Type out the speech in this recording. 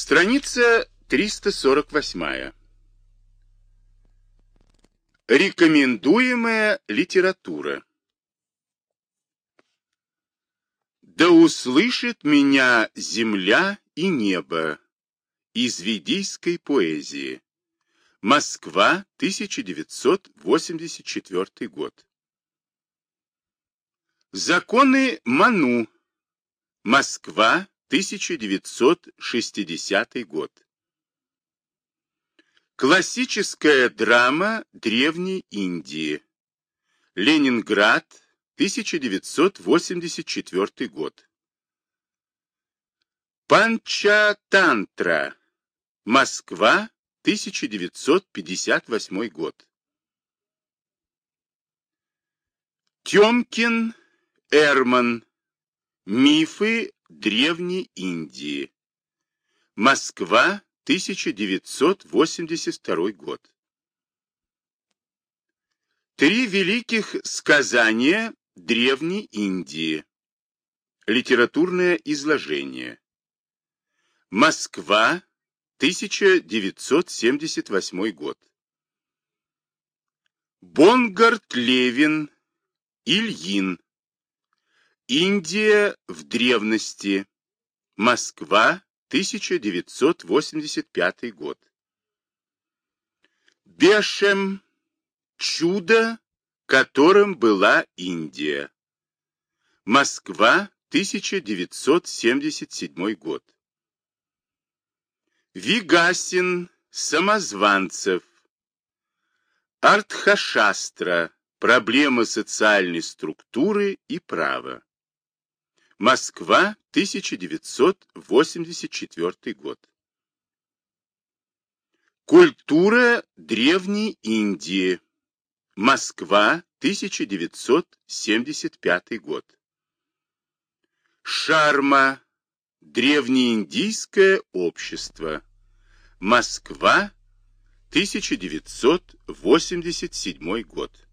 Страница 348. Рекомендуемая литература. Да услышит меня земля и небо из ведийской поэзии. Москва, 1984 год. Законы Ману. Москва, 1960 год. Классическая драма Древней Индии. Ленинград, 1984 год. Панча-тантра. Москва, 1958 год. Тёмкин, Эрман. Мифы Древней Индии. Москва, 1982 год. Три великих сказания Древней Индии. Литературное изложение. Москва, 1978 год. Бонгард Левин, Ильин. Индия в древности. Москва, 1985 год. Бешем. Чудо, которым была Индия. Москва, 1977 год. Вигасин, Самозванцев. Артхашастра. Проблемы социальной структуры и права. Москва, 1984 год. Культура Древней Индии. Москва, 1975 год. Шарма. Древнеиндийское общество. Москва, 1987 год.